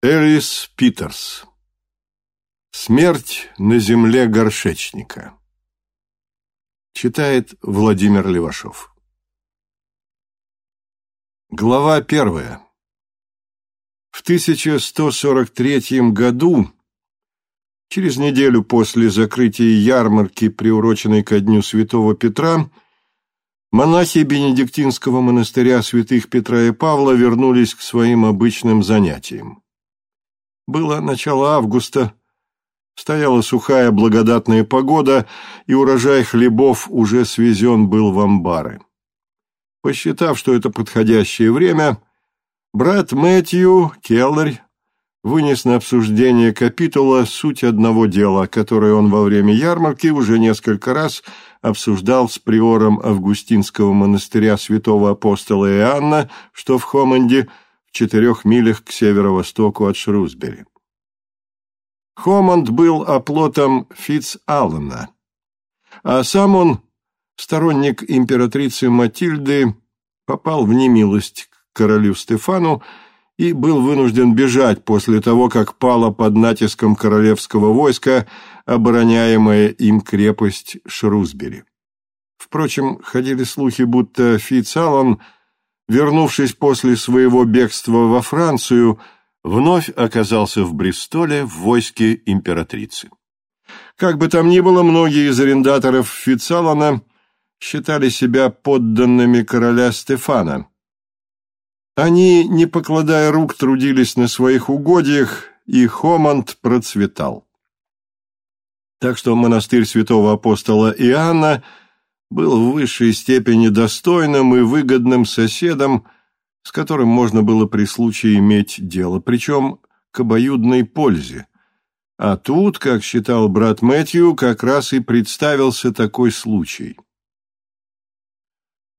Элис Питерс. Смерть на земле горшечника Читает Владимир Левашов. Глава первая. В 1143 году, через неделю после закрытия ярмарки, приуроченной ко дню святого Петра, монахи Бенедиктинского монастыря святых Петра и Павла вернулись к своим обычным занятиям. Было начало августа, стояла сухая благодатная погода, и урожай хлебов уже свезен был в амбары. Посчитав, что это подходящее время, брат Мэтью Келлер вынес на обсуждение капитула суть одного дела, которое он во время ярмарки уже несколько раз обсуждал с приором Августинского монастыря святого апостола Иоанна, что в Хоманде – четырех милях к северо-востоку от Шрусбери. Хоманд был оплотом Фитц-Аллена, а сам он, сторонник императрицы Матильды, попал в немилость к королю Стефану и был вынужден бежать после того, как пала под натиском королевского войска обороняемая им крепость Шрусбери. Впрочем, ходили слухи, будто Фитц-Аллен – вернувшись после своего бегства во Францию, вновь оказался в Бристоле в войске императрицы. Как бы там ни было, многие из арендаторов Фицалана считали себя подданными короля Стефана. Они, не покладая рук, трудились на своих угодьях, и Хоманд процветал. Так что монастырь святого апостола Иоанна – был в высшей степени достойным и выгодным соседом, с которым можно было при случае иметь дело, причем к обоюдной пользе. А тут, как считал брат Мэтью, как раз и представился такой случай.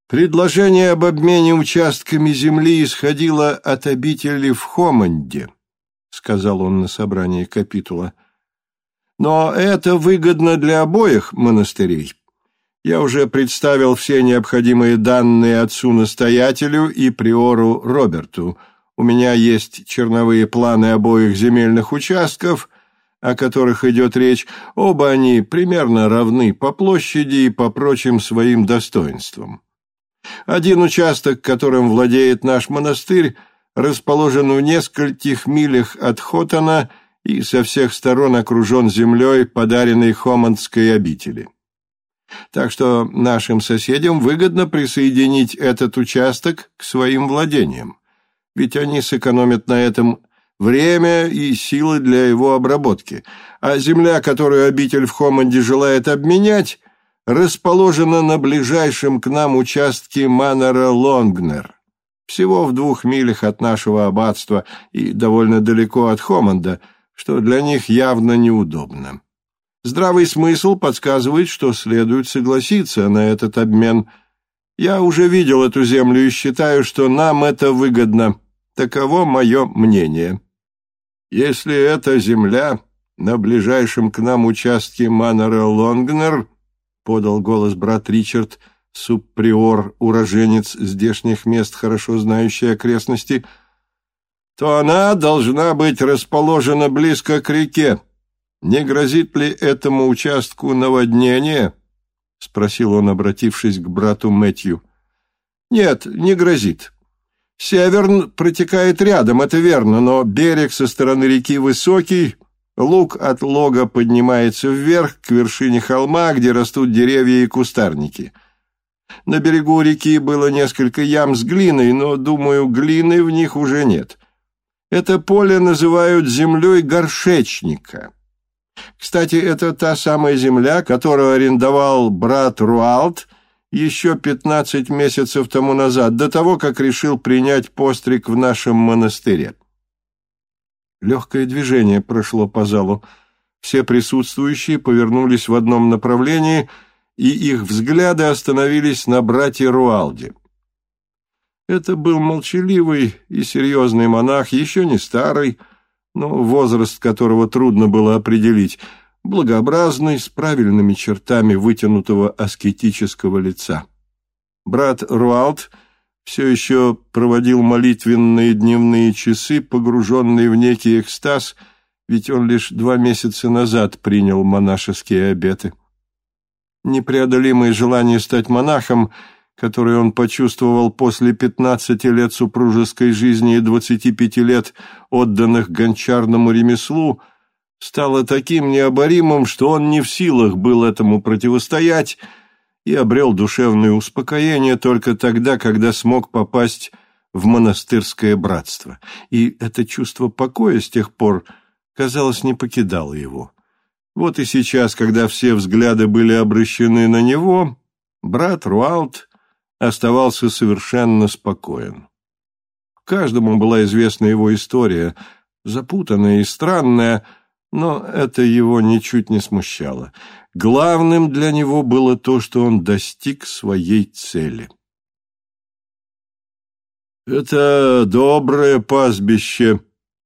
Предложение об обмене участками земли исходило от обители в Хоманде, сказал он на собрании капитула. Но это выгодно для обоих монастырей. Я уже представил все необходимые данные отцу-настоятелю и приору Роберту. У меня есть черновые планы обоих земельных участков, о которых идет речь. Оба они примерно равны по площади и по прочим своим достоинствам. Один участок, которым владеет наш монастырь, расположен в нескольких милях от Хотана и со всех сторон окружен землей, подаренной Хомандской обители. Так что нашим соседям выгодно присоединить этот участок к своим владениям, ведь они сэкономят на этом время и силы для его обработки, а земля, которую обитель в Хоманде желает обменять, расположена на ближайшем к нам участке Манора Лонгнер, всего в двух милях от нашего аббатства и довольно далеко от Хоманда, что для них явно неудобно. Здравый смысл подсказывает, что следует согласиться на этот обмен. Я уже видел эту землю и считаю, что нам это выгодно. Таково мое мнение. Если эта земля на ближайшем к нам участке Маннера Лонгнер, подал голос брат Ричард, субприор, уроженец здешних мест, хорошо знающий окрестности, то она должна быть расположена близко к реке, «Не грозит ли этому участку наводнение?» — спросил он, обратившись к брату Мэтью. «Нет, не грозит. Северн протекает рядом, это верно, но берег со стороны реки высокий, луг от лога поднимается вверх к вершине холма, где растут деревья и кустарники. На берегу реки было несколько ям с глиной, но, думаю, глины в них уже нет. Это поле называют землей горшечника». Кстати, это та самая земля, которую арендовал брат Руалт еще пятнадцать месяцев тому назад, до того, как решил принять постриг в нашем монастыре. Легкое движение прошло по залу. Все присутствующие повернулись в одном направлении, и их взгляды остановились на брате Руалде. Это был молчаливый и серьезный монах, еще не старый, но возраст которого трудно было определить, благообразный, с правильными чертами вытянутого аскетического лица. Брат Руалт все еще проводил молитвенные дневные часы, погруженный в некий экстаз, ведь он лишь два месяца назад принял монашеские обеты. Непреодолимое желание стать монахом — который он почувствовал после пятнадцати лет супружеской жизни и двадцати пяти лет, отданных гончарному ремеслу, стало таким необоримым, что он не в силах был этому противостоять и обрел душевное успокоение только тогда, когда смог попасть в монастырское братство. И это чувство покоя с тех пор, казалось, не покидало его. Вот и сейчас, когда все взгляды были обращены на него, брат Руалт оставался совершенно спокоен. Каждому была известна его история, запутанная и странная, но это его ничуть не смущало. Главным для него было то, что он достиг своей цели. «Это доброе пастбище»,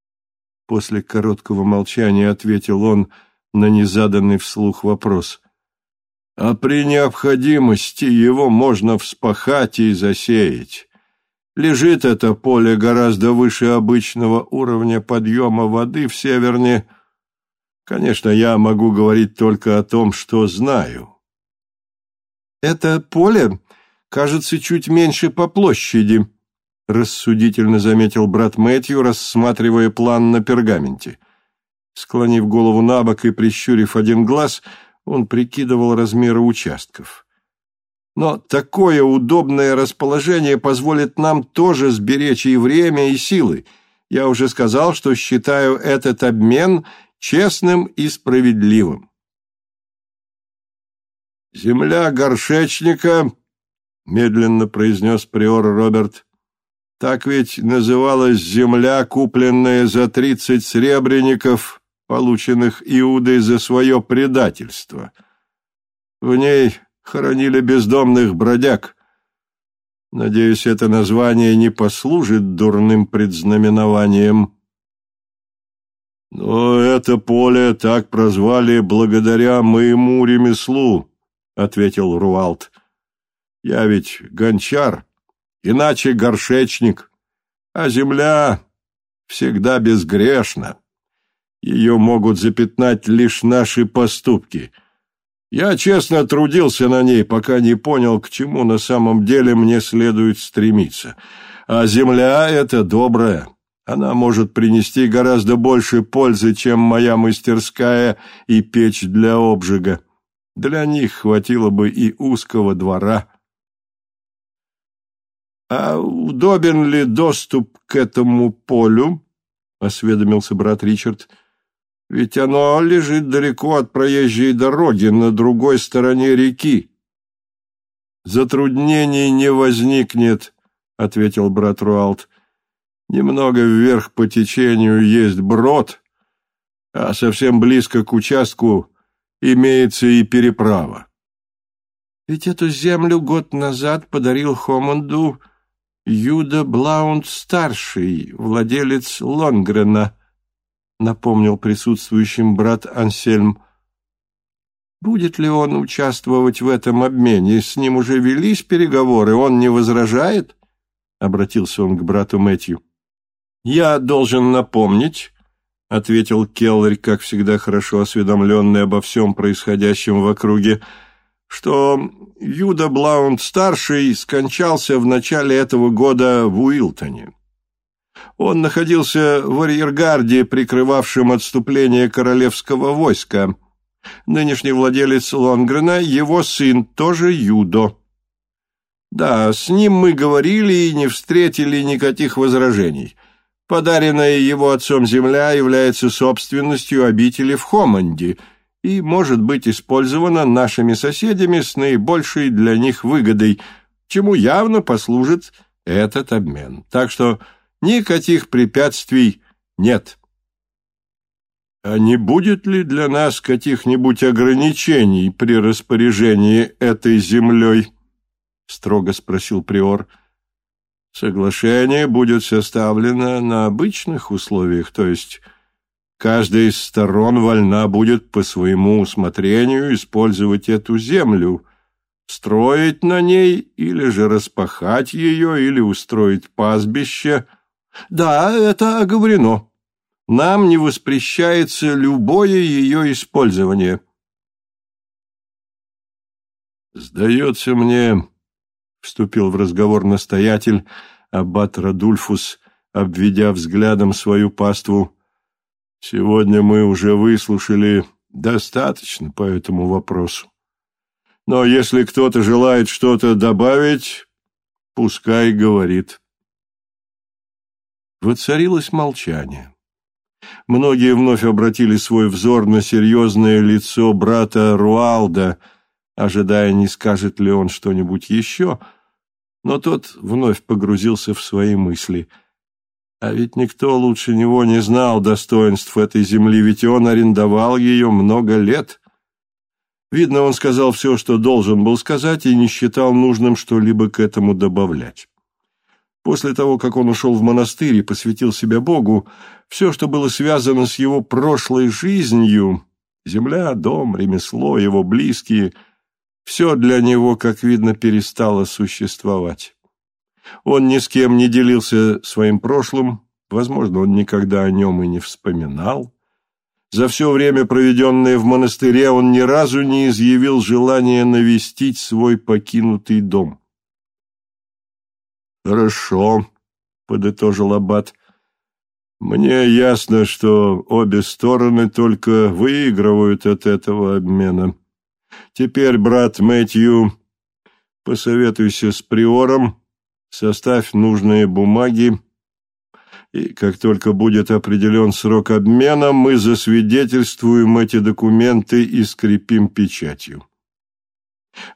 — после короткого молчания ответил он на незаданный вслух вопрос а при необходимости его можно вспахать и засеять. Лежит это поле гораздо выше обычного уровня подъема воды в Северне. Конечно, я могу говорить только о том, что знаю. Это поле кажется чуть меньше по площади, рассудительно заметил брат Мэтью, рассматривая план на пергаменте. Склонив голову на бок и прищурив один глаз, он прикидывал размеры участков. Но такое удобное расположение позволит нам тоже сберечь и время, и силы. Я уже сказал, что считаю этот обмен честным и справедливым. «Земля горшечника», — медленно произнес приор Роберт, — «так ведь называлась земля, купленная за тридцать сребреников полученных Иудой за свое предательство. В ней хоронили бездомных бродяг. Надеюсь, это название не послужит дурным предзнаменованием. Но это поле так прозвали благодаря моему ремеслу, — ответил Руалт. Я ведь гончар, иначе горшечник, а земля всегда безгрешна. Ее могут запятнать лишь наши поступки. Я честно трудился на ней, пока не понял, к чему на самом деле мне следует стремиться. А земля — это добрая. Она может принести гораздо больше пользы, чем моя мастерская и печь для обжига. Для них хватило бы и узкого двора. «А удобен ли доступ к этому полю?» — осведомился брат Ричард. — ведь оно лежит далеко от проезжей дороги, на другой стороне реки. Затруднений не возникнет, — ответил брат Руалт. Немного вверх по течению есть брод, а совсем близко к участку имеется и переправа. Ведь эту землю год назад подарил Хоманду Юда Блаунд-старший, владелец Лонгрена, напомнил присутствующим брат Ансельм. Будет ли он участвовать в этом обмене? С ним уже велись переговоры, он не возражает? Обратился он к брату Мэтью. Я должен напомнить, — ответил Келлер, как всегда хорошо осведомленный обо всем происходящем в округе, — что Юда Блаунд-старший скончался в начале этого года в Уилтоне. Он находился в арьергарде, прикрывавшем отступление королевского войска. Нынешний владелец Лонгрена, его сын, тоже юдо. Да, с ним мы говорили и не встретили никаких возражений. Подаренная его отцом земля является собственностью обители в Хоманде и может быть использована нашими соседями с наибольшей для них выгодой, чему явно послужит этот обмен. Так что Никаких препятствий нет. А не будет ли для нас каких-нибудь ограничений при распоряжении этой землей? Строго спросил приор. Соглашение будет составлено на обычных условиях, то есть каждая из сторон вольна будет по своему усмотрению использовать эту землю, строить на ней, или же распахать ее, или устроить пастбище. Да, это оговорено. Нам не воспрещается любое ее использование. «Сдается мне», — вступил в разговор настоятель, аббат Радульфус, обведя взглядом свою паству, — «сегодня мы уже выслушали достаточно по этому вопросу. Но если кто-то желает что-то добавить, пускай говорит». Воцарилось молчание. Многие вновь обратили свой взор на серьезное лицо брата Руалда — ожидая, не скажет ли он что-нибудь еще, но тот вновь погрузился в свои мысли. А ведь никто лучше него не знал достоинств этой земли, ведь он арендовал ее много лет. Видно, он сказал все, что должен был сказать, и не считал нужным что-либо к этому добавлять. После того, как он ушел в монастырь и посвятил себя Богу, все, что было связано с его прошлой жизнью, земля, дом, ремесло, его близкие – все для него, как видно, перестало существовать. Он ни с кем не делился своим прошлым, возможно, он никогда о нем и не вспоминал. За все время, проведенное в монастыре, он ни разу не изъявил желания навестить свой покинутый дом. «Хорошо», — подытожил Аббат. «Мне ясно, что обе стороны только выигрывают от этого обмена». Теперь, брат Мэтью, посоветуйся с приором, составь нужные бумаги, и как только будет определен срок обмена, мы засвидетельствуем эти документы и скрепим печатью.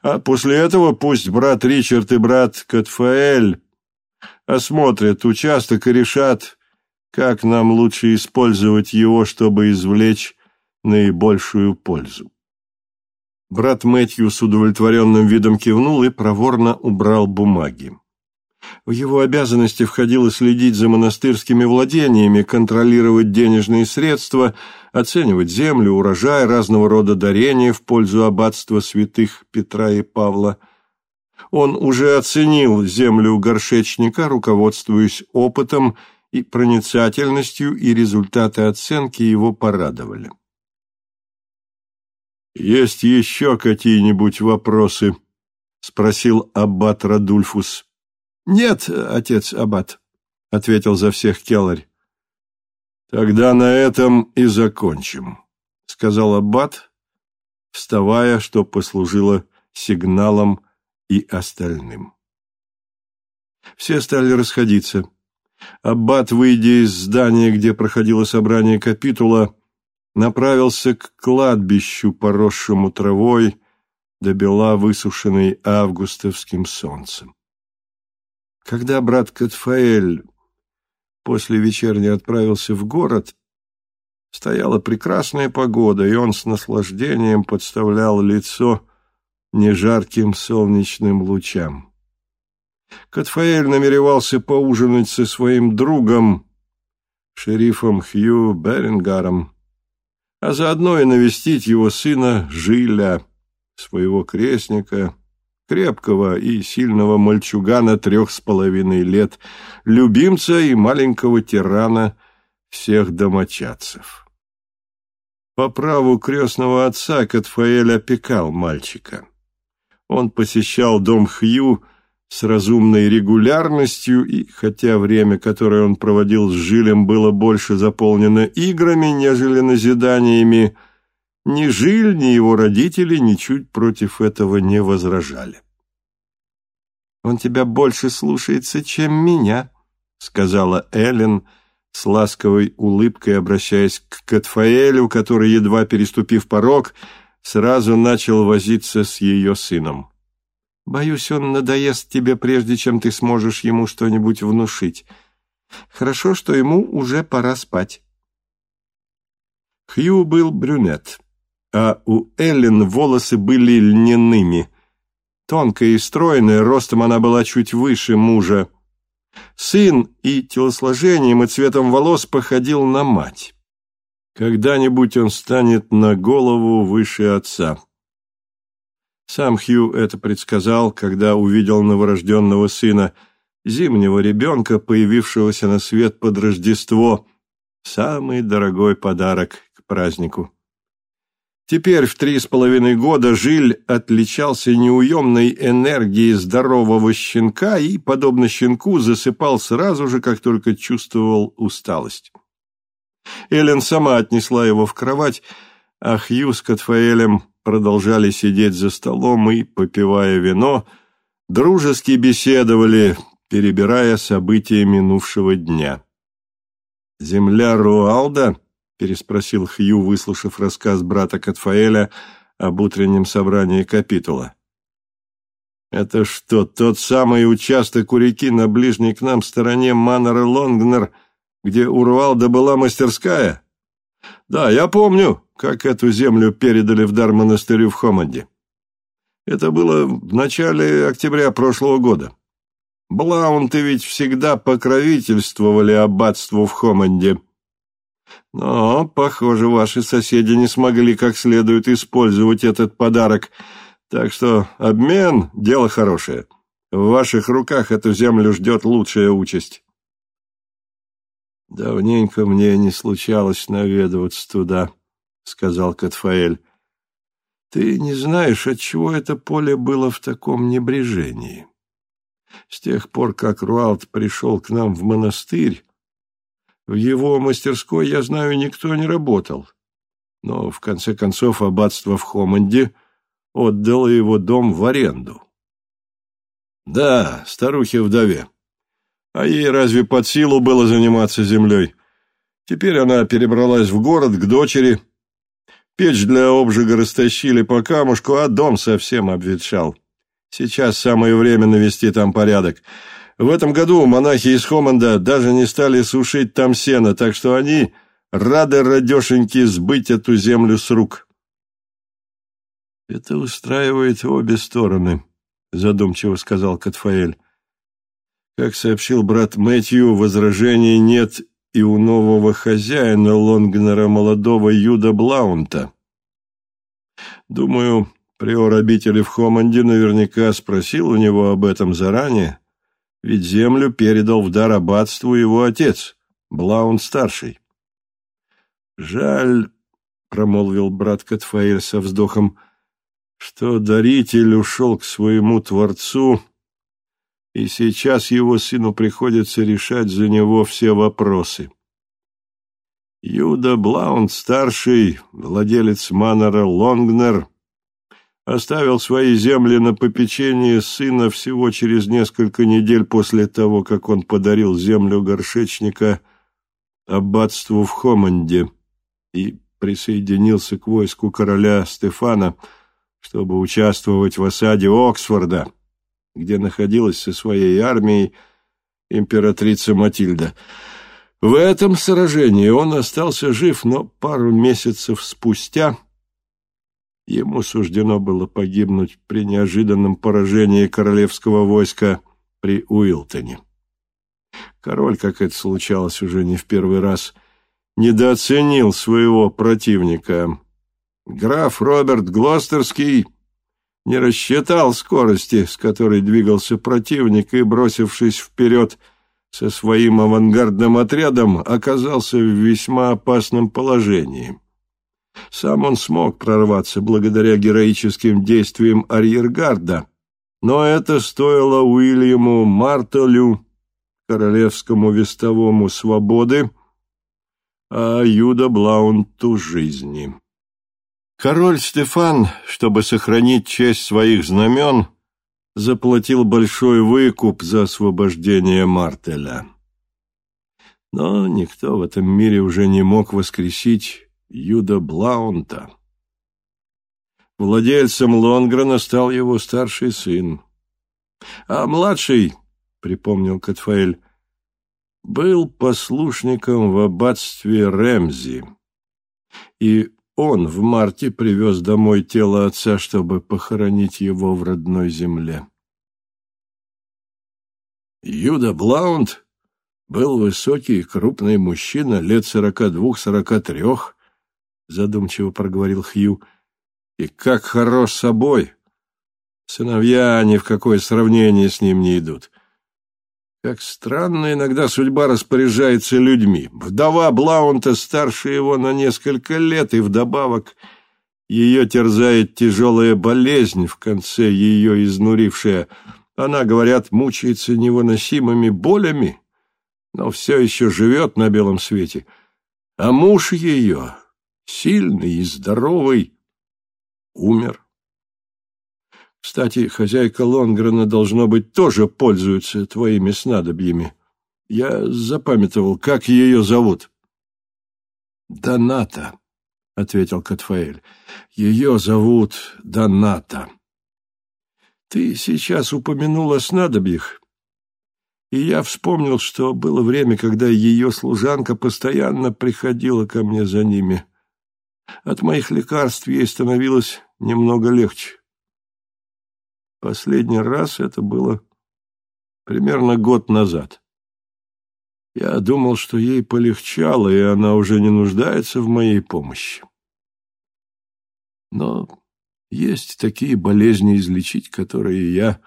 А после этого пусть брат Ричард и брат Катфаэль осмотрят участок и решат, как нам лучше использовать его, чтобы извлечь наибольшую пользу. Брат Мэтью с удовлетворенным видом кивнул и проворно убрал бумаги. В его обязанности входило следить за монастырскими владениями, контролировать денежные средства, оценивать землю, урожай, разного рода дарения в пользу аббатства святых Петра и Павла. Он уже оценил землю горшечника, руководствуясь опытом и проницательностью, и результаты оценки его порадовали. «Есть еще какие-нибудь вопросы?» — спросил аббат Радульфус. «Нет, отец аббат», — ответил за всех Келларь. «Тогда на этом и закончим», — сказал аббат, вставая, что послужило сигналом и остальным. Все стали расходиться. Аббат, выйдя из здания, где проходило собрание капитула, направился к кладбищу, поросшему травой, до бела высушенной августовским солнцем. Когда брат Катфаэль после вечерни отправился в город, стояла прекрасная погода, и он с наслаждением подставлял лицо нежарким солнечным лучам. Катфаэль намеревался поужинать со своим другом, шерифом Хью Берингаром, а заодно и навестить его сына Жиля, своего крестника, крепкого и сильного мальчугана трех с половиной лет, любимца и маленького тирана всех домочадцев. По праву крестного отца Катфаэль опекал мальчика. Он посещал дом Хью, с разумной регулярностью, и хотя время, которое он проводил с Жилем, было больше заполнено играми, нежели назиданиями, ни Жиль, ни его родители ничуть против этого не возражали. «Он тебя больше слушается, чем меня», — сказала Эллен с ласковой улыбкой, обращаясь к Катфаэлю, который, едва переступив порог, сразу начал возиться с ее сыном. Боюсь, он надоест тебе, прежде чем ты сможешь ему что-нибудь внушить. Хорошо, что ему уже пора спать. Хью был брюнет, а у Эллен волосы были льняными. Тонкая и стройная, ростом она была чуть выше мужа. Сын и телосложением, и цветом волос походил на мать. Когда-нибудь он станет на голову выше отца. Сам Хью это предсказал, когда увидел новорожденного сына, зимнего ребенка, появившегося на свет под Рождество, самый дорогой подарок к празднику. Теперь в три с половиной года Жиль отличался неуемной энергией здорового щенка и, подобно щенку, засыпал сразу же, как только чувствовал усталость. Эллен сама отнесла его в кровать, а Хью с Катфаэлем продолжали сидеть за столом и, попивая вино, дружески беседовали, перебирая события минувшего дня. «Земля Руалда?» — переспросил Хью, выслушав рассказ брата Катфаэля об утреннем собрании капитула. «Это что, тот самый участок у реки на ближней к нам стороне Маннера Лонгнер, где у Руалда была мастерская?» «Да, я помню, как эту землю передали в дар монастырю в Хоманде. Это было в начале октября прошлого года. Блаунты ведь всегда покровительствовали аббатству в Хоманде». Но, похоже, ваши соседи не смогли как следует использовать этот подарок, так что обмен — дело хорошее. В ваших руках эту землю ждет лучшая участь. «Давненько мне не случалось наведываться туда», — сказал Катфаэль. «Ты не знаешь, отчего это поле было в таком небрежении. С тех пор, как Руалт пришел к нам в монастырь, в его мастерской, я знаю, никто не работал. Но, в конце концов, аббатство в Хоманде отдало его дом в аренду. Да, старухе-вдове. А ей разве под силу было заниматься землей? Теперь она перебралась в город к дочери. Печь для обжига растащили по камушку, а дом совсем обветшал. Сейчас самое время навести там порядок. В этом году монахи из Хоманда даже не стали сушить там сено, так что они рады радешеньки сбыть эту землю с рук. «Это устраивает обе стороны», — задумчиво сказал Катфаэль. Как сообщил брат Мэтью, возражений нет и у нового хозяина Лонгнера, молодого Юда Блаунта. Думаю, приор обители в Хоманде наверняка спросил у него об этом заранее, ведь землю передал в дар аббатству его отец, Блаун-старший. «Жаль», — промолвил брат Катфаэль со вздохом, — «что даритель ушел к своему Творцу, и сейчас его сыну приходится решать за него все вопросы». Юда Блаун-старший, владелец Маннера Лонгнер, оставил свои земли на попечение сына всего через несколько недель после того, как он подарил землю горшечника аббатству в Хоманде и присоединился к войску короля Стефана, чтобы участвовать в осаде Оксфорда, где находилась со своей армией императрица Матильда. В этом сражении он остался жив, но пару месяцев спустя Ему суждено было погибнуть при неожиданном поражении королевского войска при Уилтоне. Король, как это случалось уже не в первый раз, недооценил своего противника. Граф Роберт Глостерский не рассчитал скорости, с которой двигался противник, и, бросившись вперед со своим авангардным отрядом, оказался в весьма опасном положении. Сам он смог прорваться благодаря героическим действиям арьергарда, но это стоило Уильяму Мартолю, королевскому вестовому свободы, а Юда Блаунту жизни. Король Стефан, чтобы сохранить честь своих знамен, заплатил большой выкуп за освобождение Мартеля. Но никто в этом мире уже не мог воскресить Юда Блаунта. Владельцем Лонгрена стал его старший сын. А младший, — припомнил Катфаэль, — был послушником в аббатстве Ремзи. И он в марте привез домой тело отца, чтобы похоронить его в родной земле. Юда Блаунд был высокий и крупный мужчина лет сорока двух-сорока трех, — задумчиво проговорил Хью. «И как хорош собой! Сыновья ни в какое сравнение с ним не идут. Как странно иногда судьба распоряжается людьми. Вдова Блаунта старше его на несколько лет, и вдобавок ее терзает тяжелая болезнь, в конце ее изнурившая. Она, говорят, мучается невыносимыми болями, но все еще живет на белом свете. А муж ее, сильный и здоровый, умер. Кстати, хозяйка Лонгрена, должно быть, тоже пользуется твоими снадобьями. Я запамятовал, как ее зовут. Доната, — ответил Катфаэль. Ее зовут Доната. Ты сейчас упомянул о снадобьях, и я вспомнил, что было время, когда ее служанка постоянно приходила ко мне за ними. От моих лекарств ей становилось немного легче. Последний раз это было примерно год назад. Я думал, что ей полегчало, и она уже не нуждается в моей помощи. Но есть такие болезни излечить, которые я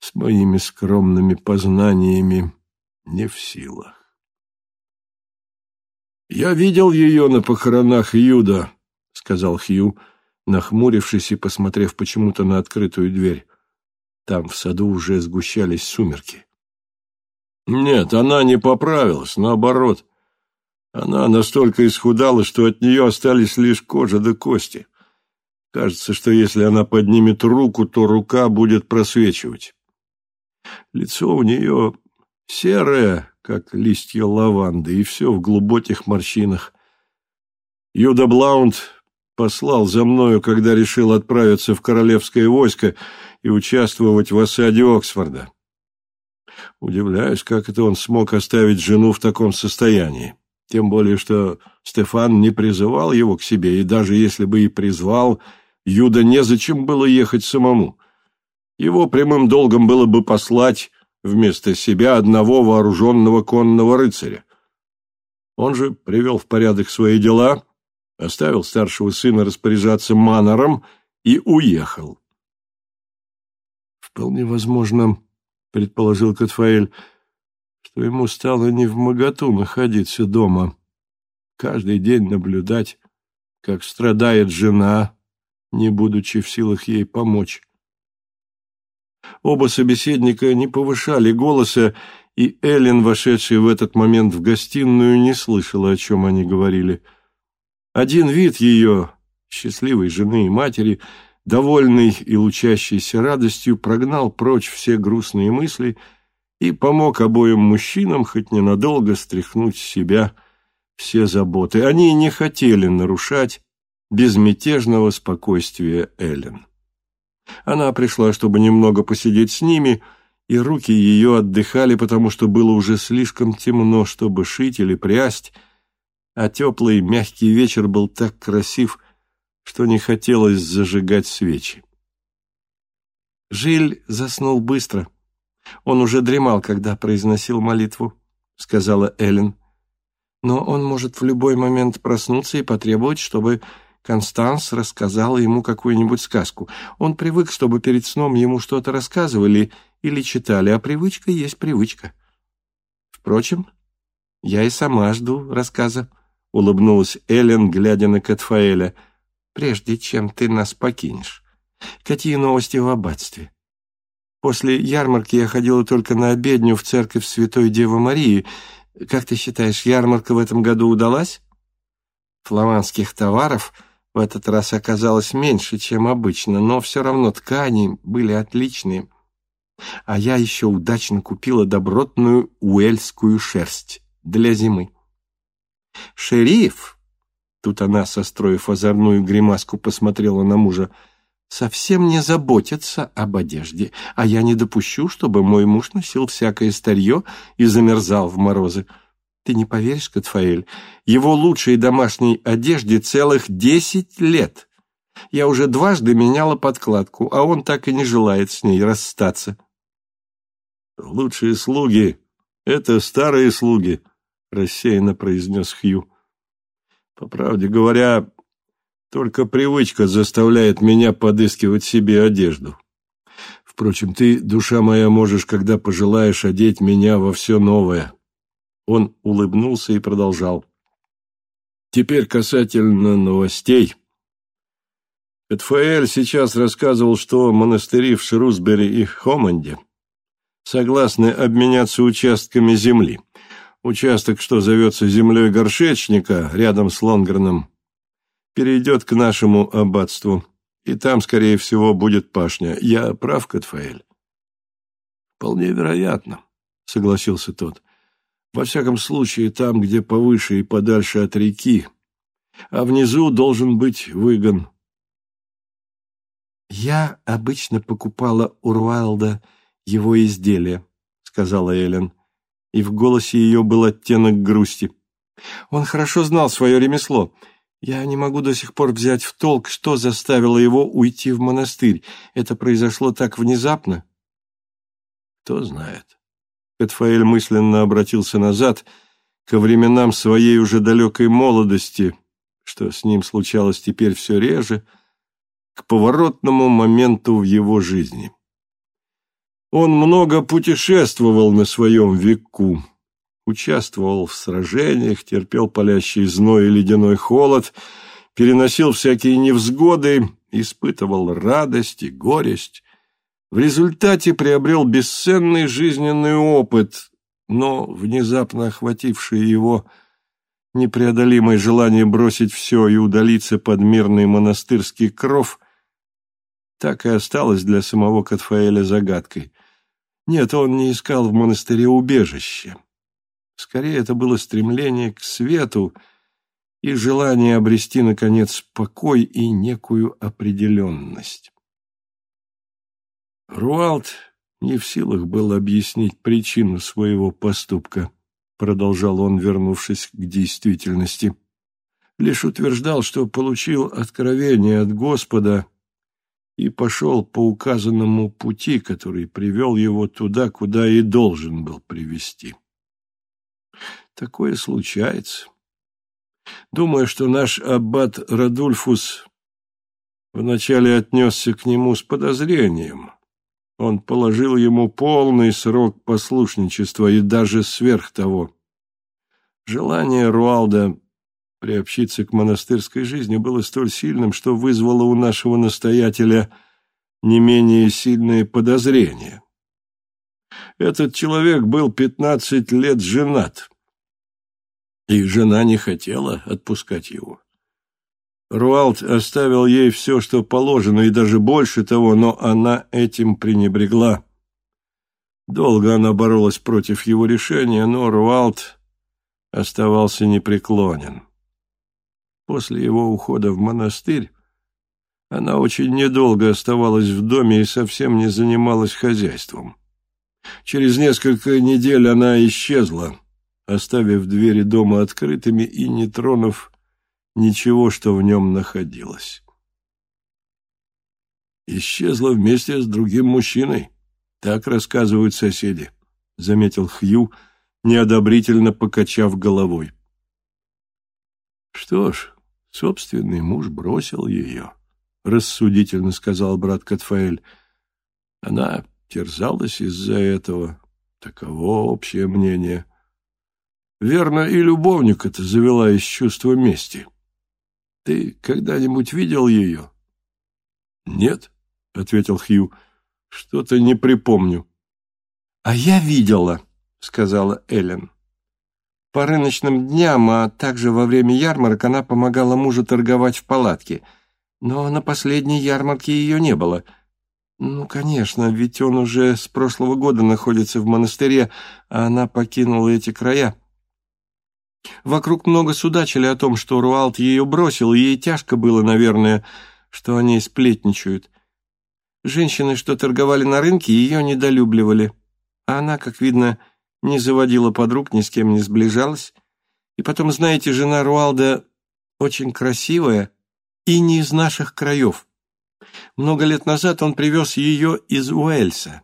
с моими скромными познаниями не в силах. «Я видел ее на похоронах Юда», — сказал Хью, нахмурившись и посмотрев почему-то на открытую дверь. Там в саду уже сгущались сумерки. Нет, она не поправилась, наоборот. Она настолько исхудала, что от нее остались лишь кожа да кости. Кажется, что если она поднимет руку, то рука будет просвечивать. Лицо у нее серое, как листья лаванды, и все в глубоких морщинах. Юда Блаунд послал за мною, когда решил отправиться в королевское войско и участвовать в осаде Оксфорда. Удивляюсь, как это он смог оставить жену в таком состоянии. Тем более, что Стефан не призывал его к себе, и даже если бы и призвал, Юда незачем было ехать самому. Его прямым долгом было бы послать вместо себя одного вооруженного конного рыцаря. Он же привел в порядок свои дела, оставил старшего сына распоряжаться манором и уехал. Вполне возможно, предположил Катфаэль, что ему стало не в моготу находиться дома, каждый день наблюдать, как страдает жена, не будучи в силах ей помочь. Оба собеседника не повышали голоса, и Эллен, вошедшая в этот момент в гостиную, не слышала, о чем они говорили. Один вид ее, счастливой жены и матери, довольный и лучащийся радостью, прогнал прочь все грустные мысли и помог обоим мужчинам хоть ненадолго стряхнуть с себя все заботы. Они не хотели нарушать безмятежного спокойствия Эллен. Она пришла, чтобы немного посидеть с ними, и руки ее отдыхали, потому что было уже слишком темно, чтобы шить или прясть, а теплый мягкий вечер был так красив, что не хотелось зажигать свечи. Жиль заснул быстро. Он уже дремал, когда произносил молитву, — сказала Эллен. Но он может в любой момент проснуться и потребовать, чтобы Констанс рассказала ему какую-нибудь сказку. Он привык, чтобы перед сном ему что-то рассказывали или читали, а привычка есть привычка. Впрочем, я и сама жду рассказа улыбнулась Эллен, глядя на Катфаэля. «Прежде чем ты нас покинешь. Какие новости в аббатстве?» «После ярмарки я ходила только на обедню в церковь Святой Девы Марии. Как ты считаешь, ярмарка в этом году удалась?» Фламандских товаров в этот раз оказалось меньше, чем обычно, но все равно ткани были отличные. А я еще удачно купила добротную уэльскую шерсть для зимы. «Шериф!» Тут она, состроив озорную гримаску, посмотрела на мужа. «Совсем не заботится об одежде, а я не допущу, чтобы мой муж носил всякое старье и замерзал в морозы. Ты не поверишь, Катфаэль, его лучшей домашней одежде целых десять лет. Я уже дважды меняла подкладку, а он так и не желает с ней расстаться». «Лучшие слуги — это старые слуги», рассеянно произнес Хью. По правде говоря, только привычка заставляет меня подыскивать себе одежду. Впрочем, ты, душа моя, можешь, когда пожелаешь, одеть меня во все новое. Он улыбнулся и продолжал. Теперь касательно новостей. Этфаэль сейчас рассказывал, что монастыри в Шрусбери и Хоманде согласны обменяться участками земли. Участок, что зовется землей горшечника, рядом с Лонгреном, перейдет к нашему аббатству, и там, скорее всего, будет пашня. Я прав, Катфаэль? Вполне вероятно, согласился тот. Во всяком случае, там, где повыше и подальше от реки, а внизу должен быть выгон. «Я обычно покупала у Руалда его изделия», — сказала Эллен, и в голосе ее был оттенок грусти. «Он хорошо знал свое ремесло. Я не могу до сих пор взять в толк, что заставило его уйти в монастырь. Это произошло так внезапно». «Кто знает». Петфаэль мысленно обратился назад, ко временам своей уже далекой молодости, что с ним случалось теперь все реже, — к поворотному моменту в его жизни. Он много путешествовал на своем веку, участвовал в сражениях, терпел палящий зной и ледяной холод, переносил всякие невзгоды, испытывал радость и горесть. В результате приобрел бесценный жизненный опыт, но внезапно охвативший его непреодолимое желание бросить все и удалиться под мирный монастырский кров так и осталось для самого Катфаэля загадкой. Нет, он не искал в монастыре убежище. Скорее, это было стремление к свету и желание обрести, наконец, покой и некую определенность. Руалд не в силах был объяснить причину своего поступка, продолжал он, вернувшись к действительности. Лишь утверждал, что получил откровение от Господа и пошел по указанному пути, который привел его туда, куда и должен был привести. Такое случается. Думаю, что наш аббат Радульфус вначале отнесся к нему с подозрением. Он положил ему полный срок послушничества и даже сверх того. Желание Руалда приобщиться к монастырской жизни было столь сильным, что вызвало у нашего настоятеля не менее сильные подозрения. Этот человек был пятнадцать лет женат, и жена не хотела отпускать его. Руалд оставил ей все, что положено, и даже больше того, но она этим пренебрегла. Долго она боролась против его решения, но Руалд оставался непреклонен. После его ухода в монастырь она очень недолго оставалась в доме и совсем не занималась хозяйством. Через несколько недель она исчезла, оставив двери дома открытыми и не тронув ничего, что в нем находилось. Исчезла вместе с другим мужчиной, так рассказывают соседи, — заметил Хью, неодобрительно покачав головой. Что ж, Собственный муж бросил ее, — рассудительно сказал брат Катфаэль. Она терзалась из-за этого. Таково общее мнение. Верно, и любовник это завела из чувства мести. Ты когда-нибудь видел ее? — Нет, — ответил Хью, — что-то не припомню. — А я видела, — сказала Эллен. По рыночным дням, а также во время ярмарок она помогала мужу торговать в палатке. Но на последней ярмарке ее не было. Ну, конечно, ведь он уже с прошлого года находится в монастыре, а она покинула эти края. Вокруг много судачили о том, что Руалт ее бросил, и ей тяжко было, наверное, что они сплетничают. Женщины, что торговали на рынке, ее недолюбливали. А она, как видно, не заводила подруг, ни с кем не сближалась. И потом, знаете, жена Руалда очень красивая и не из наших краев. Много лет назад он привез ее из Уэльса.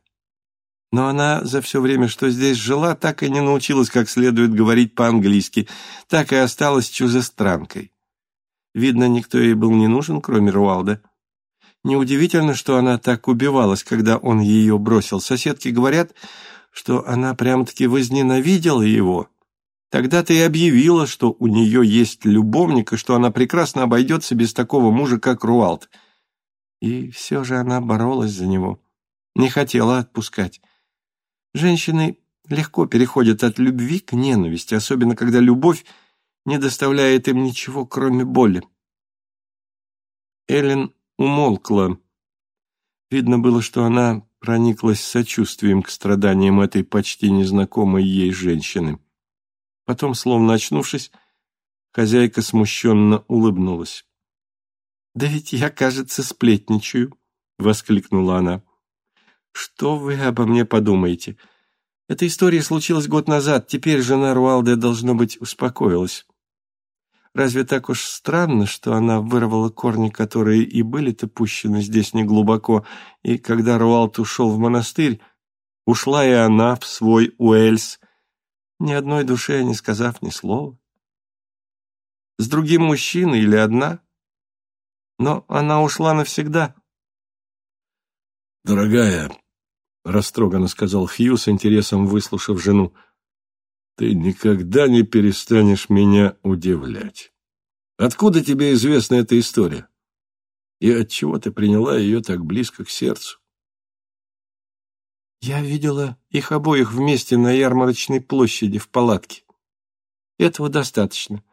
Но она за все время, что здесь жила, так и не научилась как следует говорить по-английски, так и осталась чужестранкой. Видно, никто ей был не нужен, кроме Руалда. Неудивительно, что она так убивалась, когда он ее бросил. Соседки говорят, что она прям-таки возненавидела его. Тогда-то и объявила, что у нее есть любовник, и что она прекрасно обойдется без такого мужа, как Руалт. И все же она боролась за него, не хотела отпускать. Женщины легко переходят от любви к ненависти, особенно когда любовь не доставляет им ничего, кроме боли. Эллен умолкла. Видно было, что она прониклась сочувствием к страданиям этой почти незнакомой ей женщины. Потом, словно очнувшись, хозяйка смущенно улыбнулась. «Да ведь я, кажется, сплетничаю», — воскликнула она. «Что вы обо мне подумаете? Эта история случилась год назад, теперь жена Руалде, должно быть, успокоилась. Разве так уж странно, что она вырвала корни, которые и были-то пущены здесь неглубоко, и когда Руалт ушел в монастырь, ушла и она в свой Уэльс, ни одной душе не сказав ни слова? С другим мужчиной или одна? Но она ушла навсегда. «Дорогая», — растроганно сказал Хью с интересом выслушав жену, — ты никогда не перестанешь меня удивлять. Откуда тебе известна эта история? И отчего ты приняла ее так близко к сердцу? Я видела их обоих вместе на ярмарочной площади в палатке. Этого достаточно.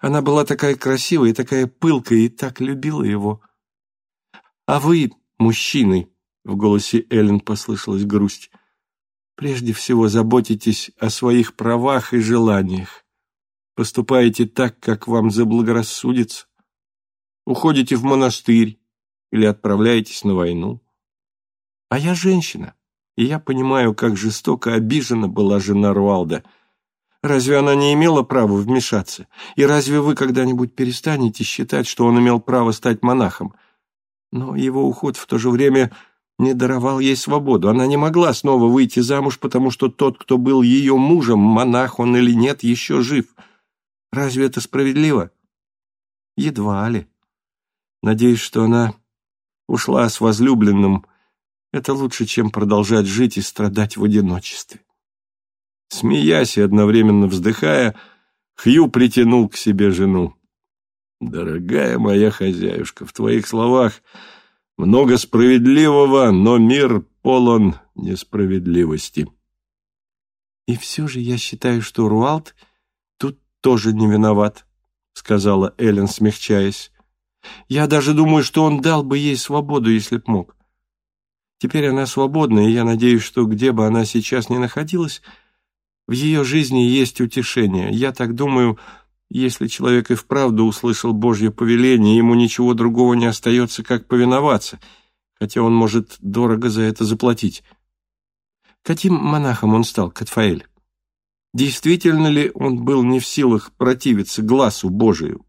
Она была такая красивая, такая пылкая и так любила его. А вы, мужчины, — в голосе Эллен послышалась грусть, — Прежде всего заботитесь о своих правах и желаниях. Поступаете так, как вам заблагорассудится. Уходите в монастырь или отправляетесь на войну. А я женщина, и я понимаю, как жестоко обижена была жена Руалда. Разве она не имела права вмешаться? И разве вы когда-нибудь перестанете считать, что он имел право стать монахом? Но его уход в то же время не даровал ей свободу. Она не могла снова выйти замуж, потому что тот, кто был ее мужем, монах он или нет, еще жив. Разве это справедливо? Едва ли. Надеюсь, что она ушла с возлюбленным. Это лучше, чем продолжать жить и страдать в одиночестве. Смеясь и одновременно вздыхая, Хью притянул к себе жену. «Дорогая моя хозяюшка, в твоих словах много справедливого, но мир полон несправедливости. И все же я считаю, что Руалт тут тоже не виноват, сказала Эллен, смягчаясь. Я даже думаю, что он дал бы ей свободу, если б мог. Теперь она свободна, и я надеюсь, что где бы она сейчас ни находилась, в ее жизни есть утешение. Я так думаю, если человек и вправду услышал Божье повеление, ему ничего другого не остается, как повиноваться, хотя он может дорого за это заплатить. Каким монахом он стал, Катфаэль? Действительно ли он был не в силах противиться глазу Божию?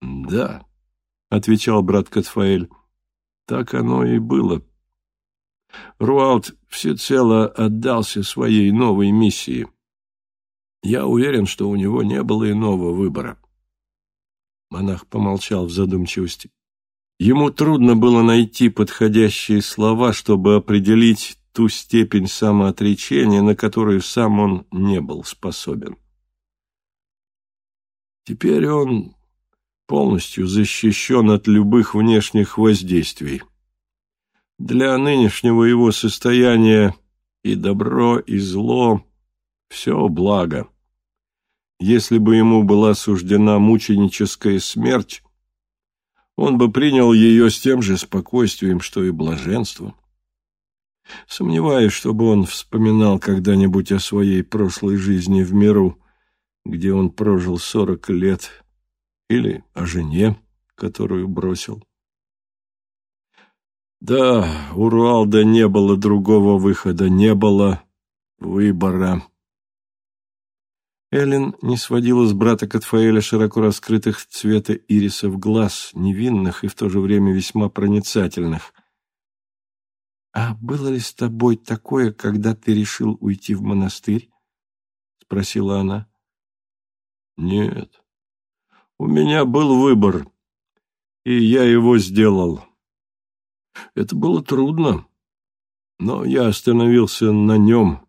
«Да», — отвечал брат Катфаэль, — «так оно и было. Руалт всецело отдался своей новой миссии». Я уверен, что у него не было иного выбора. Монах помолчал в задумчивости. Ему трудно было найти подходящие слова, чтобы определить ту степень самоотречения, на которую сам он не был способен. Теперь он полностью защищен от любых внешних воздействий. Для нынешнего его состояния и добро, и зло все благо. Если бы ему была суждена мученическая смерть, он бы принял ее с тем же спокойствием, что и блаженством. Сомневаюсь, чтобы он вспоминал когда-нибудь о своей прошлой жизни в миру, где он прожил сорок лет, или о жене, которую бросил. Да, у Руалда не было другого выхода, не было выбора. Эллен не сводила с брата Катфаэля широко раскрытых цвета ирисов глаз, невинных и в то же время весьма проницательных. «А было ли с тобой такое, когда ты решил уйти в монастырь?» — спросила она. «Нет. У меня был выбор, и я его сделал. Это было трудно, но я остановился на нем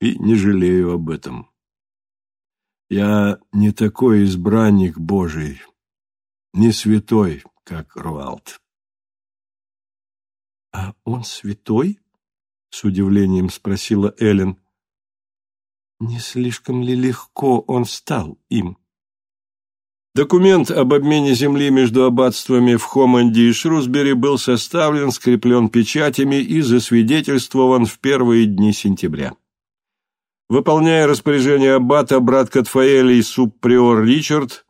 и не жалею об этом. Я не такой избранник Божий, не святой, как Руалд. — А он святой? — с удивлением спросила Эллен. — Не слишком ли легко он стал им? Документ об обмене земли между аббатствами в Хоманде и Шрусбери был составлен, скреплен печатями и засвидетельствован в первые дни сентября. Выполняя распоряжение аббата, брат Катфаэль и субприор Ричард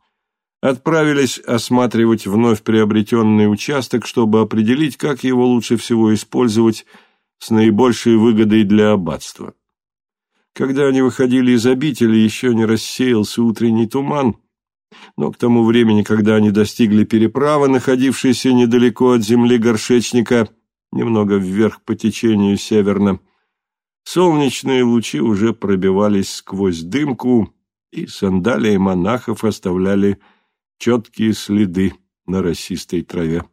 отправились осматривать вновь приобретенный участок, чтобы определить, как его лучше всего использовать с наибольшей выгодой для аббатства. Когда они выходили из обители, еще не рассеялся утренний туман, но к тому времени, когда они достигли переправы, находившейся недалеко от земли горшечника, немного вверх по течению северно, солнечные лучи уже пробивались сквозь дымку, и сандалии монахов оставляли четкие следы на росистой траве.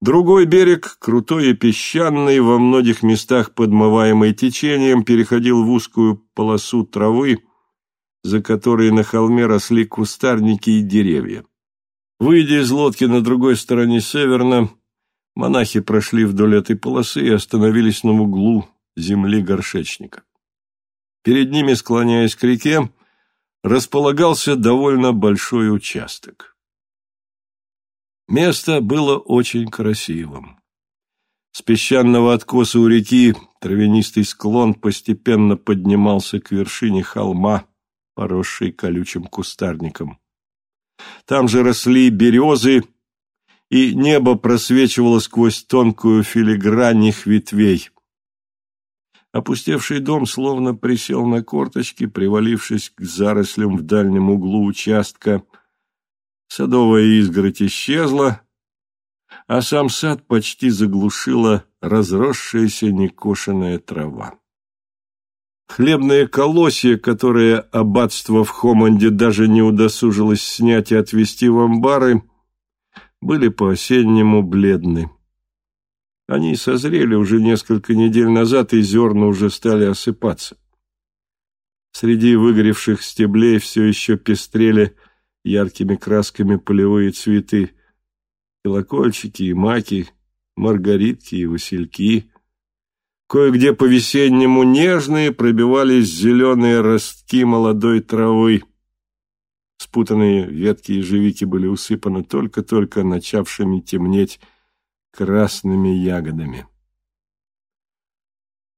Другой берег, крутой и песчаный, во многих местах подмываемый течением, переходил в узкую полосу травы, за которой на холме росли кустарники и деревья. Выйдя из лодки на другой стороне северно, монахи прошли вдоль этой полосы и остановились на углу земли горшечника. Перед ними, склоняясь к реке, располагался довольно большой участок. Место было очень красивым. С песчаного откоса у реки травянистый склон постепенно поднимался к вершине холма, поросший колючим кустарником. Там же росли березы, и небо просвечивало сквозь тонкую филигрань их ветвей. Опустевший дом словно присел на корточки, привалившись к зарослям в дальнем углу участка. Садовая изгородь исчезла, а сам сад почти заглушила разросшаяся некошенная трава. Хлебные колосья, которые аббатство в Хоманде даже не удосужилось снять и отвезти в амбары, были по-осеннему бледны. Они созрели уже несколько недель назад, и зерна уже стали осыпаться. Среди выгоревших стеблей все еще пестрели яркими красками полевые цветы, колокольчики и маки, маргаритки и васильки, Кое-где по-весеннему нежные пробивались зеленые ростки молодой травы. Спутанные ветки ежевики были усыпаны только-только начавшими темнеть красными ягодами.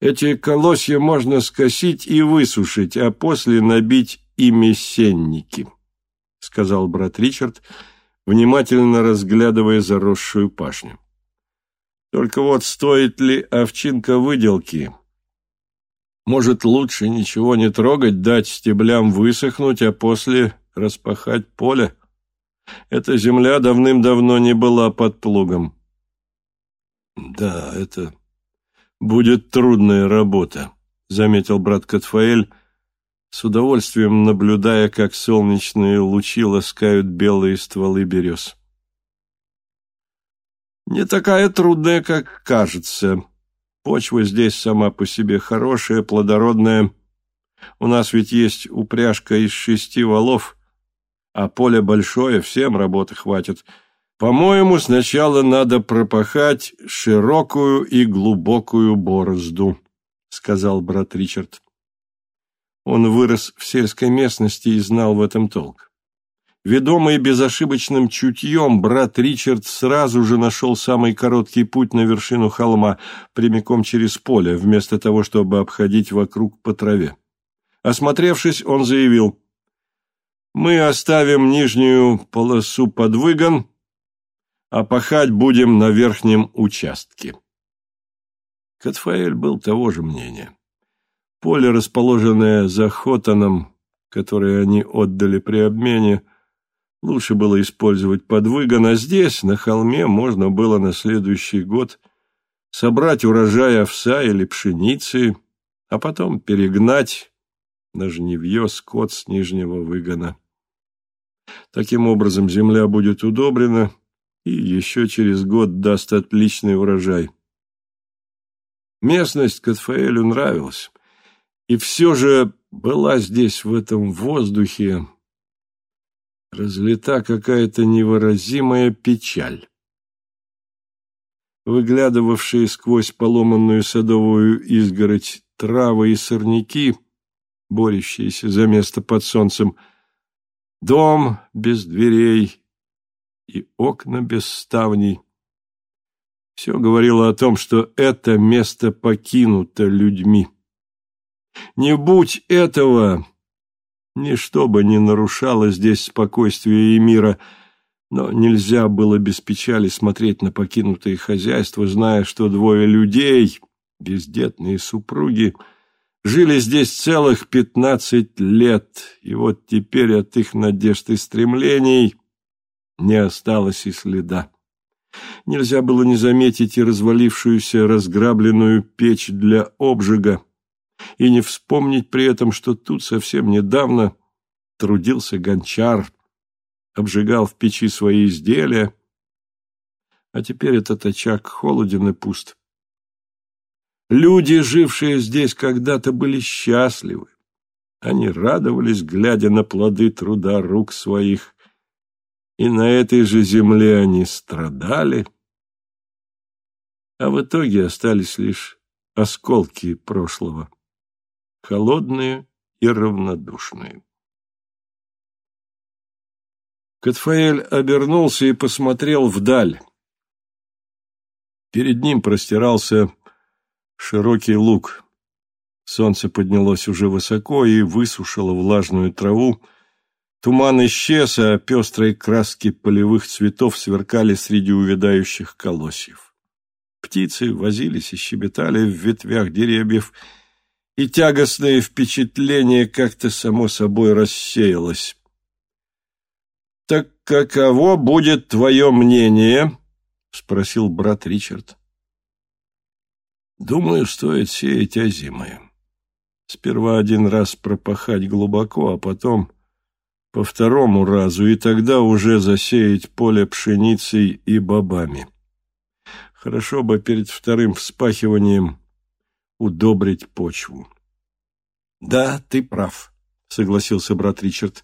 Эти колосья можно скосить и высушить, а после набить ими сенники, — сказал брат Ричард, внимательно разглядывая заросшую пашню. Только вот стоит ли овчинка выделки? Может, лучше ничего не трогать, дать стеблям высохнуть, а после распахать поле? Эта земля давным-давно не была под плугом. Да, это будет трудная работа, заметил брат Катфаэль, с удовольствием наблюдая, как солнечные лучи ласкают белые стволы берез. Не такая трудная, как кажется. Почва здесь сама по себе хорошая, плодородная. У нас ведь есть упряжка из шести валов, а поле большое, всем работы хватит. По-моему, сначала надо пропахать широкую и глубокую борозду, сказал брат Ричард. Он вырос в сельской местности и знал в этом толк. Ведомый безошибочным чутьем, брат Ричард сразу же нашел самый короткий путь на вершину холма, прямиком через поле, вместо того, чтобы обходить вокруг по траве. Осмотревшись, он заявил, «Мы оставим нижнюю полосу под выгон, а пахать будем на верхнем участке». Катфаэль был того же мнения. Поле, расположенное за Хотаном, которое они отдали при обмене, — Лучше было использовать подвыгон, а здесь, на холме, можно было на следующий год собрать урожай овса или пшеницы, а потом перегнать на жневье скот с нижнего выгона. Таким образом, земля будет удобрена, и еще через год даст отличный урожай. Местность Катфаэлю нравилась, и все же была здесь в этом воздухе разлита какая-то невыразимая печаль. Выглядывавшие сквозь поломанную садовую изгородь травы и сорняки, борющиеся за место под солнцем, дом без дверей и окна без ставней. Все говорило о том, что это место покинуто людьми. Не будь этого, ничто бы не нарушало здесь спокойствия и мира, но нельзя было без печали смотреть на покинутые хозяйства, зная, что двое людей, бездетные супруги, жили здесь целых пятнадцать лет, и вот теперь от их надежд и стремлений не осталось и следа. Нельзя было не заметить и развалившуюся разграбленную печь для обжига, и не вспомнить при этом, что тут совсем недавно трудился гончар, обжигал в печи свои изделия, а теперь этот очаг холоден и пуст. Люди, жившие здесь когда-то, были счастливы. Они радовались, глядя на плоды труда рук своих, и на этой же земле они страдали, а в итоге остались лишь осколки прошлого холодные и равнодушные. Катфаэль обернулся и посмотрел вдаль. Перед ним простирался широкий луг. Солнце поднялось уже высоко и высушило влажную траву. Туман исчез, а пестрые краски полевых цветов сверкали среди увядающих колосьев. Птицы возились и щебетали в ветвях деревьев, и тягостное впечатление как-то само собой рассеялось. «Так каково будет твое мнение?» — спросил брат Ричард. «Думаю, стоит сеять озимые. Сперва один раз пропахать глубоко, а потом по второму разу, и тогда уже засеять поле пшеницей и бобами. Хорошо бы перед вторым вспахиванием удобрить почву. «Да, ты прав», — согласился брат Ричард,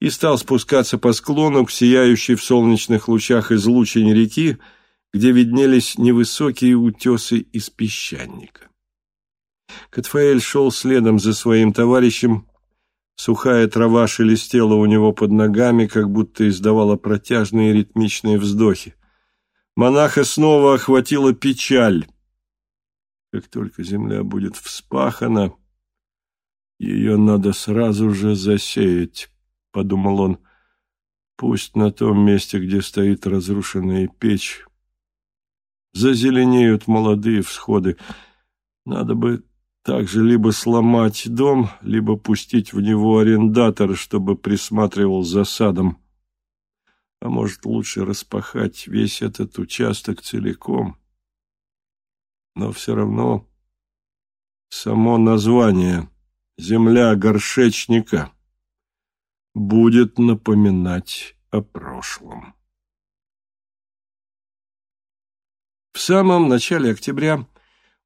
и стал спускаться по склону к сияющей в солнечных лучах излучине реки, где виднелись невысокие утесы из песчаника. Катфаэль шел следом за своим товарищем, сухая трава шелестела у него под ногами, как будто издавала протяжные ритмичные вздохи. Монаха снова охватила печаль. Как только земля будет вспахана, ее надо сразу же засеять, — подумал он. Пусть на том месте, где стоит разрушенная печь, зазеленеют молодые всходы. Надо бы также либо сломать дом, либо пустить в него арендатора, чтобы присматривал за садом. А может, лучше распахать весь этот участок целиком — но все равно само название «Земля горшечника» будет напоминать о прошлом. В самом начале октября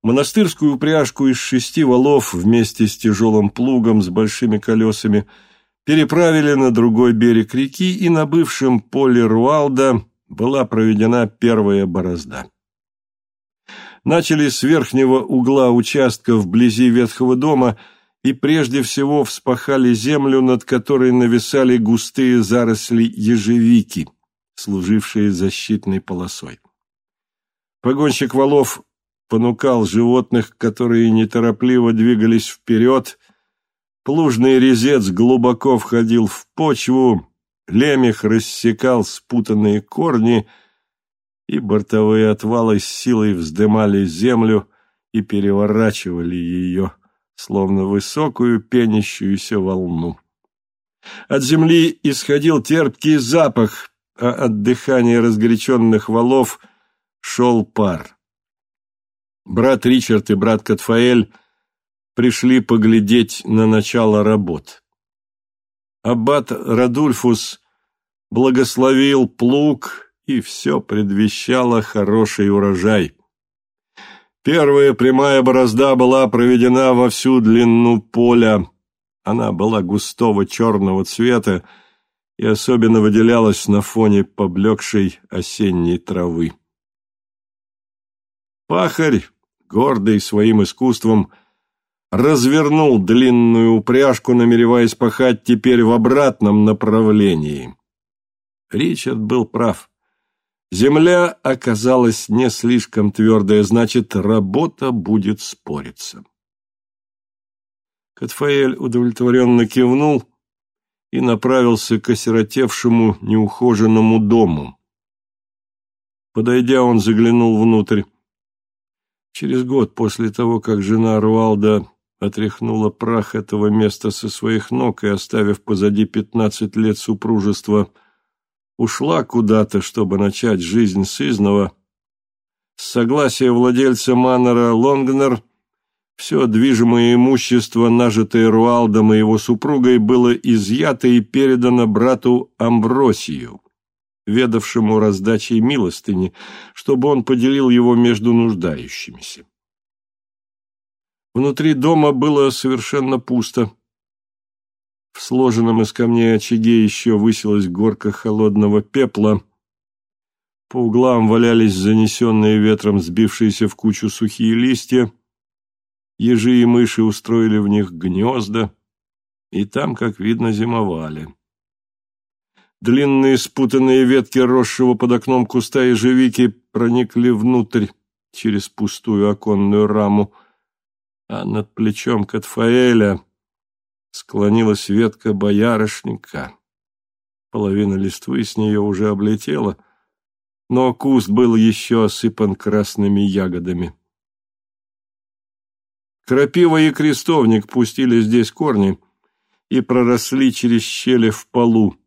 монастырскую упряжку из шести валов вместе с тяжелым плугом с большими колесами переправили на другой берег реки, и на бывшем поле Руалда была проведена первая борозда начали с верхнего угла участка вблизи ветхого дома и прежде всего вспахали землю, над которой нависали густые заросли ежевики, служившие защитной полосой. Погонщик валов понукал животных, которые неторопливо двигались вперед, плужный резец глубоко входил в почву, лемех рассекал спутанные корни — и бортовые отвалы с силой вздымали землю и переворачивали ее, словно высокую пенящуюся волну. От земли исходил терпкий запах, а от дыхания разгоряченных валов шел пар. Брат Ричард и брат Катфаэль пришли поглядеть на начало работ. Аббат Радульфус благословил плуг и все предвещало хороший урожай. Первая прямая борозда была проведена во всю длину поля. Она была густого черного цвета и особенно выделялась на фоне поблекшей осенней травы. Пахарь, гордый своим искусством, развернул длинную упряжку, намереваясь пахать теперь в обратном направлении. Ричард был прав. Земля оказалась не слишком твердая, значит, работа будет спориться. Катфаэль удовлетворенно кивнул и направился к осиротевшему неухоженному дому. Подойдя, он заглянул внутрь. Через год после того, как жена Руалда отряхнула прах этого места со своих ног и, оставив позади пятнадцать лет супружества, ушла куда-то, чтобы начать жизнь с изного. С согласия владельца Маннера Лонгнер все движимое имущество, нажитое Руалдом и его супругой, было изъято и передано брату Амбросию, ведавшему раздачей милостыни, чтобы он поделил его между нуждающимися. Внутри дома было совершенно пусто. В сложенном из камней очаге еще высилась горка холодного пепла. По углам валялись занесенные ветром сбившиеся в кучу сухие листья. Ежи и мыши устроили в них гнезда, и там, как видно, зимовали. Длинные спутанные ветки росшего под окном куста ежевики проникли внутрь через пустую оконную раму, а над плечом Катфаэля склонилась ветка боярышника. Половина листвы с нее уже облетела, но куст был еще осыпан красными ягодами. Крапива и крестовник пустили здесь корни и проросли через щели в полу.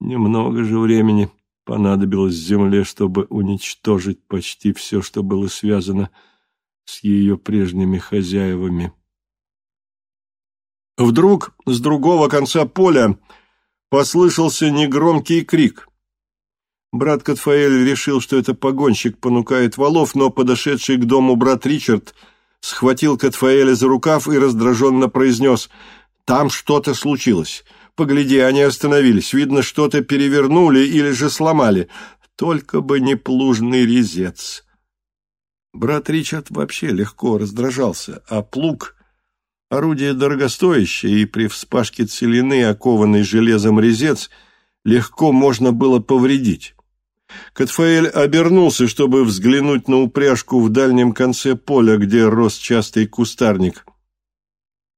Немного же времени понадобилось земле, чтобы уничтожить почти все, что было связано с ее прежними хозяевами. Вдруг с другого конца поля послышался негромкий крик. Брат Катфаэль решил, что это погонщик понукает валов, но подошедший к дому брат Ричард схватил Катфаэля за рукав и раздраженно произнес «Там что-то случилось. Погляди, они остановились. Видно, что-то перевернули или же сломали. Только бы не плужный резец». Брат Ричард вообще легко раздражался, а плуг Орудие дорогостоящее, и при вспашке целины, окованный железом резец, легко можно было повредить. Катфаэль обернулся, чтобы взглянуть на упряжку в дальнем конце поля, где рос частый кустарник.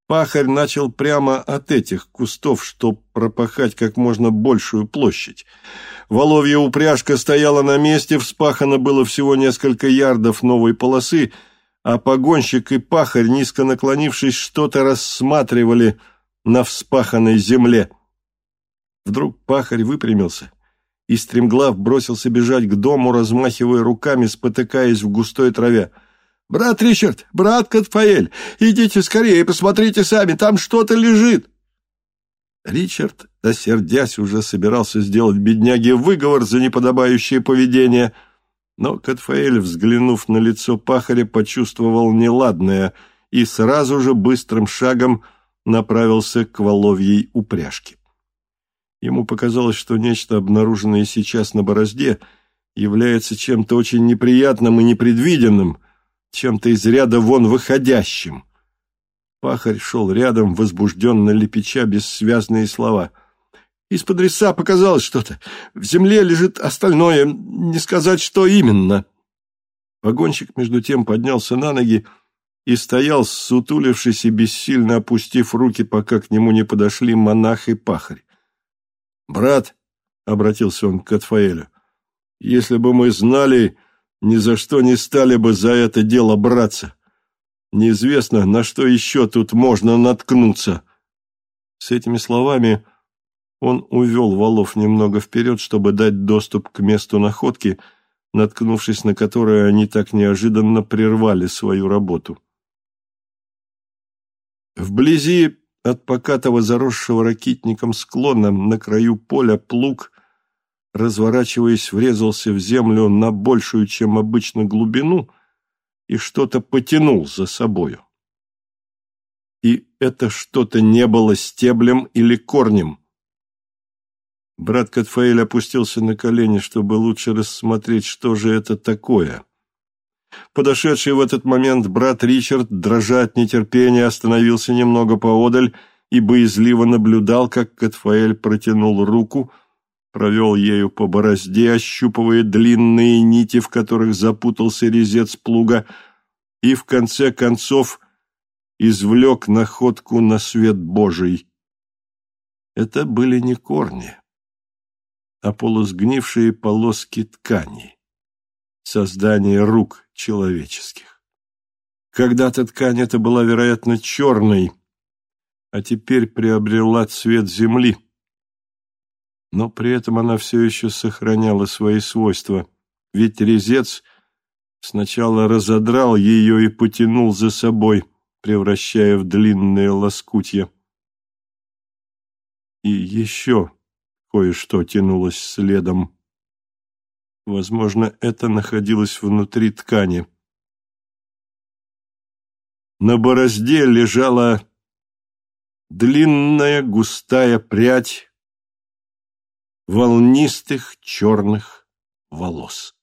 Пахарь начал прямо от этих кустов, чтобы пропахать как можно большую площадь. Воловья упряжка стояла на месте, вспахано было всего несколько ярдов новой полосы — а погонщик и пахарь, низко наклонившись, что-то рассматривали на вспаханной земле. Вдруг пахарь выпрямился и стремглав бросился бежать к дому, размахивая руками, спотыкаясь в густой траве. «Брат Ричард! Брат Катфаэль! Идите скорее, посмотрите сами, там что-то лежит!» Ричард, осердясь, уже собирался сделать бедняге выговор за неподобающее поведение – но Катфаэль, взглянув на лицо пахаря, почувствовал неладное и сразу же быстрым шагом направился к воловьей упряжке. Ему показалось, что нечто, обнаруженное сейчас на борозде, является чем-то очень неприятным и непредвиденным, чем-то из ряда вон выходящим. Пахарь шел рядом, возбужденно лепеча бессвязные слова — из-под риса показалось что-то. В земле лежит остальное, не сказать, что именно. Погонщик, между тем, поднялся на ноги и стоял, сутулившись и бессильно опустив руки, пока к нему не подошли монах и пахарь. «Брат», — обратился он к Атфаэлю, — «если бы мы знали, ни за что не стали бы за это дело браться. Неизвестно, на что еще тут можно наткнуться». С этими словами он увел валов немного вперед, чтобы дать доступ к месту находки, наткнувшись на которое они так неожиданно прервали свою работу. Вблизи от покатого заросшего ракитником склона на краю поля плуг разворачиваясь, врезался в землю на большую, чем обычно, глубину и что-то потянул за собою. И это что-то не было стеблем или корнем. Брат Катфаэль опустился на колени, чтобы лучше рассмотреть, что же это такое. Подошедший в этот момент брат Ричард, дрожа от нетерпения, остановился немного поодаль и боязливо наблюдал, как Катфаэль протянул руку, провел ею по борозде, ощупывая длинные нити, в которых запутался резец плуга, и в конце концов извлек находку на свет Божий. Это были не корни а полусгнившие полоски ткани, создание рук человеческих. Когда-то ткань эта была, вероятно, черной, а теперь приобрела цвет земли. Но при этом она все еще сохраняла свои свойства, ведь резец сначала разодрал ее и потянул за собой, превращая в длинные лоскутья. И еще Кое-что тянулось следом. Возможно, это находилось внутри ткани. На борозде лежала длинная густая прядь волнистых черных волос.